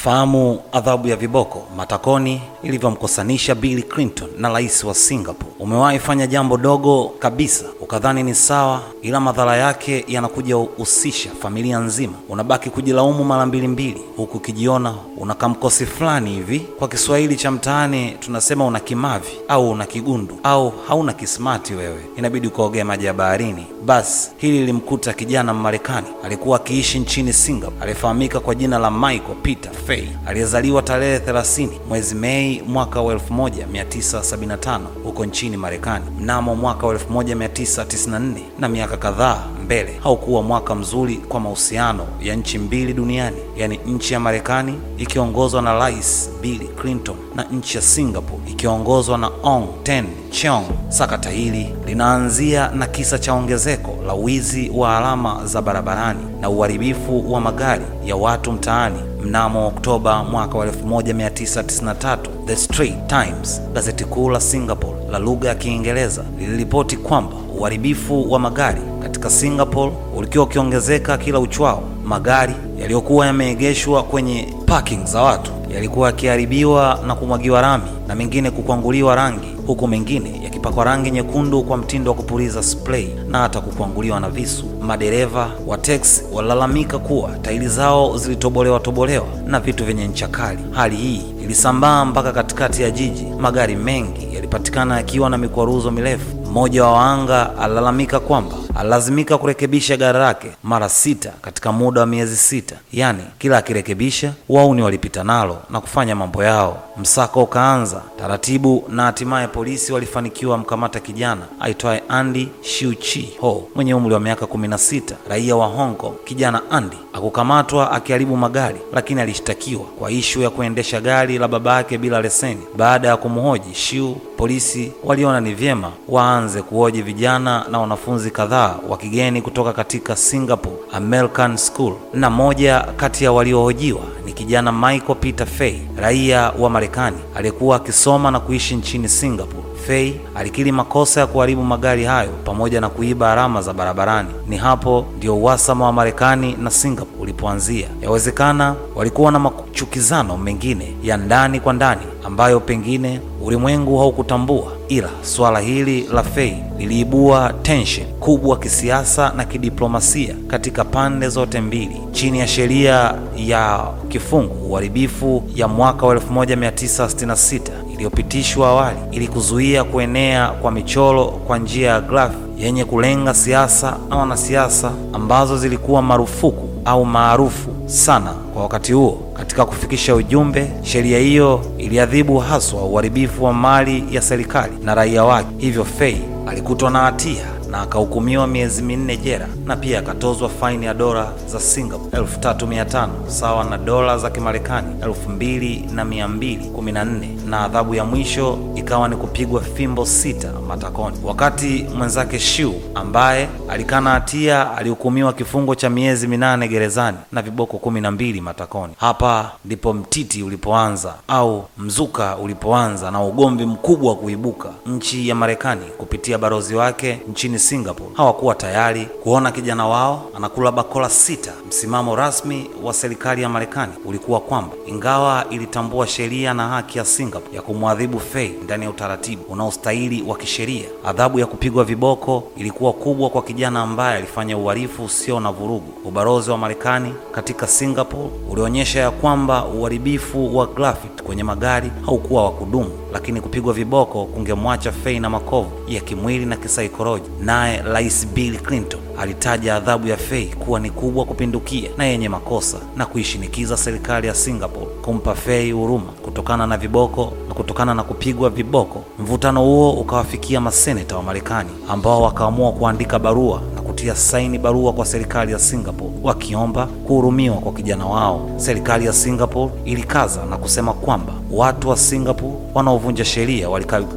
Fahamu adhabu ya viboko matakoni ilivyomkosanisha Bill Clinton na rais wa Singapore. Umewahi fanya jambo dogo kabisa ukadhani ni sawa, ila madhara yake yanakuja husisha familia nzima. Unabaki kujilaumu mara mbili mbili, huku ukijiona una kamkosi fulani hivi. Kwa Kiswahili cha mtaani tunasema una kimavi au una kigundu au hauna kismati wewe, inabidi ukaogea maji ya baharini. Basi hili lilimkuta kijana Mmarekani alikuwa akiishi nchini Singapore, aliyefahamika kwa jina la Michael Peter Fay, aliyezaliwa tarehe 30 mwezi Mei mwaka wa 1975 huko nchini Marekani. Mnamo mwaka wa 1994 na miaka kadhaa mbele, haukuwa mwaka mzuri kwa mahusiano ya nchi mbili duniani, yaani nchi ya Marekani ikiongozwa na Rais Bill Clinton na nchi ya Singapore ikiongozwa na Ong Ten Cheong. Sakata hili linaanzia na kisa cha ongezeko la wizi wa alama za barabarani na uharibifu wa magari ya watu mtaani. Mnamo Oktoba mwaka wa 1993, The Straits Times, gazeti kuu la Singapore la lugha ya Kiingereza, liliripoti kwamba uharibifu wa magari katika Singapore ulikuwa ukiongezeka kila uchwao. Magari yaliyokuwa yameegeshwa kwenye parking za watu yalikuwa yakiharibiwa na kumwagiwa rami na mengine kukwanguliwa rangi, huku mengine yakipakwa rangi nyekundu kwa mtindo wa kupuliza spray na hata kukwanguliwa na visu. Madereva wa teksi walalamika kuwa tairi zao zilitobolewa tobolewa na vitu vyenye ncha kali. Hali hii ilisambaa mpaka katikati ya jiji. Magari mengi yalipatikana akiwa na mikwaruzo mirefu. Mmoja wa waanga alalamika kwamba alilazimika kurekebisha gari lake mara sita katika muda wa miezi sita, yaani kila akirekebisha wauni walipita nalo na kufanya mambo yao. Msako ukaanza taratibu na hatimaye polisi walifanikiwa mkamata kijana aitwaye Andy Shiuchi Ho mwenye umri wa miaka 16, raia wa Hong Kong. Kijana Andy akukamatwa akiharibu magari, lakini alishtakiwa kwa ishu ya kuendesha gari la baba yake bila leseni. Baada ya kumhoji Shiu, polisi waliona ni vyema waanze kuhoji vijana na wanafunzi kadhaa wa kigeni kutoka katika Singapore American School, na moja kati ya waliohojiwa ni kijana Michael Peter Fay, raia wa Marekani aliyekuwa akisoma na kuishi nchini Singapore. Fay alikiri makosa ya kuharibu magari hayo pamoja na kuiba alama za barabarani. Ni hapo ndio uhasama wa Marekani na Singapore ulipoanzia. Yawezekana walikuwa na machukizano mengine ya ndani kwa ndani ambayo pengine ulimwengu haukutambua, ila suala hili la Fei liliibua tension kubwa kisiasa na kidiplomasia katika pande zote mbili. Chini ya sheria ya kifungu uharibifu ya mwaka wa 1966 iliyopitishwa awali ili kuzuia kuenea kwa michoro kwa njia ya grafi yenye kulenga siasa na wanasiasa ambazo zilikuwa marufuku au maarufu sana kwa wakati huo. Katika kufikisha ujumbe, sheria hiyo iliadhibu haswa uharibifu wa mali ya serikali na raia wake. Hivyo Fei alikutwa na hatia na akahukumiwa miezi minne jera na pia akatozwa faini ya dola za Singapore elfu tatu mia tano sawa na dola za Kimarekani elfu mbili na mia mbili kumi na nne na adhabu ya mwisho ikawa ni kupigwa fimbo sita matakoni, wakati mwenzake Shiu ambaye alikana hatia alihukumiwa kifungo cha miezi minane gerezani na viboko kumi na mbili matakoni. Hapa ndipo mtiti ulipoanza au mzuka ulipoanza na ugomvi mkubwa wa kuibuka. Nchi ya Marekani kupitia balozi wake nchini Singapore hawakuwa tayari kuona kijana wao anakula bakola sita. Msimamo rasmi wa serikali ya Marekani ulikuwa kwamba ingawa ilitambua sheria na haki ya Singapore ya kumwadhibu Fei ndani ya utaratibu unaostahili wa kisheria, adhabu ya kupigwa viboko ilikuwa kubwa kwa kijana ambaye alifanya uhalifu usio na vurugu. Ubalozi wa Marekani katika Singapore ulionyesha ya kwamba uharibifu wa graffiti kwenye magari haukuwa wa kudumu, lakini kupigwa viboko kungemwacha Fei na makovu ya kimwili na kisaikoloji Naye Rais Bill Clinton alitaja adhabu ya Fei kuwa ni kubwa kupindukia na yenye makosa na kuishinikiza serikali ya Singapore kumpa Fei huruma kutokana na viboko na kutokana na kupigwa viboko. Mvutano huo ukawafikia maseneta wa Marekani ambao wakaamua kuandika barua kutia saini barua kwa serikali ya Singapore wakiomba kuhurumiwa kwa kijana wao. Serikali ya Singapore ilikaza na kusema kwamba watu wa Singapore wanaovunja sheria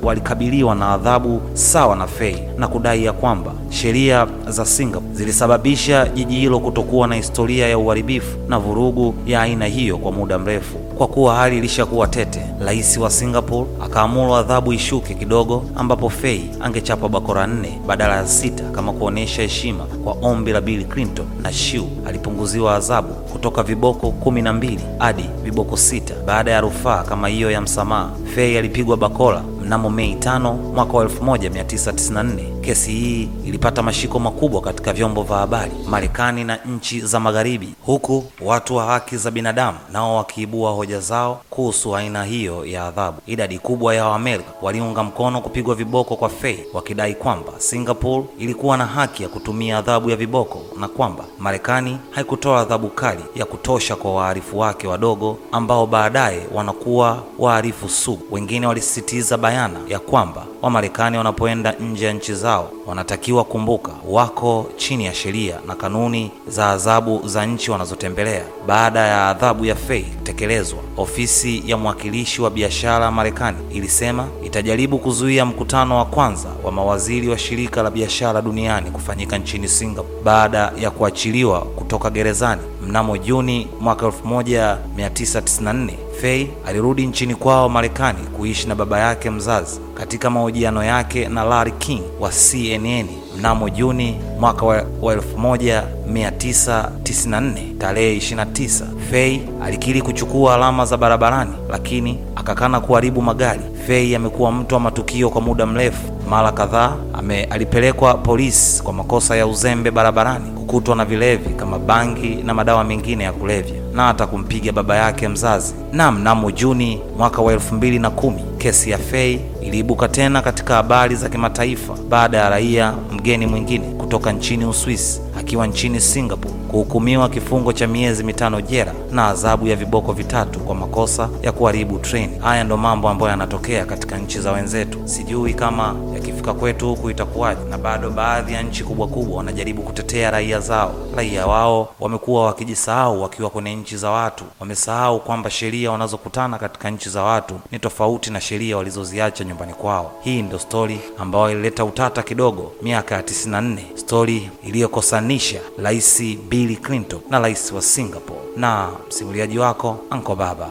walikabiliwa na adhabu sawa na fei na kudai ya kwamba sheria za Singapore zilisababisha jiji hilo kutokuwa na historia ya uharibifu na vurugu ya aina hiyo kwa muda mrefu. Kwa kuwa hali ilishakuwa tete, rais wa Singapore akaamuru adhabu ishuke kidogo, ambapo Fei angechapa bakora nne badala ya sita kama kuonyesha heshima kwa ombi la Bill Clinton, na Shiu alipunguziwa adhabu kutoka viboko kumi na mbili hadi viboko sita baada ya rufaa kama hiyo ya msamaha. Fei alipigwa bakora mnamo Mei 5 mwaka wa 1994. Kesi hii ilipata mashiko makubwa katika vyombo vya habari Marekani na nchi za Magharibi, huku watu wa haki za binadamu nao wakiibua hoja zao kuhusu aina hiyo ya adhabu. Idadi kubwa ya Waamerika waliunga mkono kupigwa viboko kwa Fei, wakidai kwamba Singapore ilikuwa na haki ya kutumia adhabu ya viboko na kwamba Marekani haikutoa adhabu kali ya kutosha kwa wahalifu wake wadogo ambao baadaye wanakuwa wahalifu sugu. Wengine walisisitiza bayana ya kwamba Wamarekani wanapoenda nje ya nchi zao wanatakiwa kumbuka wako chini ya sheria na kanuni za adhabu za nchi wanazotembelea. Baada ya adhabu ya Fei kutekelezwa, ofisi ya mwakilishi wa biashara Marekani ilisema itajaribu kuzuia mkutano wa kwanza wa mawaziri wa shirika la biashara duniani kufanyika nchini Singapore baada ya kuachiliwa kutoka gerezani mnamo Juni mwaka 1994. Fei alirudi nchini kwao Marekani kuishi na baba yake mzazi. Katika mahojiano yake na Larry King wa CNN mnamo Juni mwaka wa 1994 tarehe 29, Fei alikiri kuchukua alama za barabarani, lakini akakana kuharibu magari. Fei amekuwa mtu wa matukio kwa muda mrefu. Mara kadhaa alipelekwa polisi kwa makosa ya uzembe barabarani, kukutwa na vilevi kama bangi na madawa mengine ya kulevya na hata kumpiga baba yake mzazi. Na mnamo Juni mwaka wa elfu mbili na kumi kesi ya Fei iliibuka tena katika habari za kimataifa baada ya raia mgeni mwingine kutoka nchini Uswisi akiwa nchini Singapore kuhukumiwa kifungo cha miezi mitano jela na adhabu ya viboko vitatu kwa makosa ya kuharibu treni. Haya ndo mambo ambayo yanatokea katika nchi za wenzetu. Sijui kama yakifika kwetu huku itakuwaje, na bado baadhi ya nchi kubwa kubwa wanajaribu kutetea raia zao. Raia wao wamekuwa wakijisahau wakiwa kwenye nchi za watu, wamesahau kwamba sheria wanazokutana katika nchi za watu ni tofauti na sheria walizoziacha nyumbani kwao. Hii ndio stori ambayo ilileta utata kidogo miaka ya 94, stori iliyokosanisha Rais Bill Clinton na rais wa Singapore, na msimuliaji wako Anko Baba.